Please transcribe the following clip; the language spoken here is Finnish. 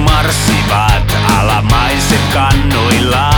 marssivat alamaiset kannuilla.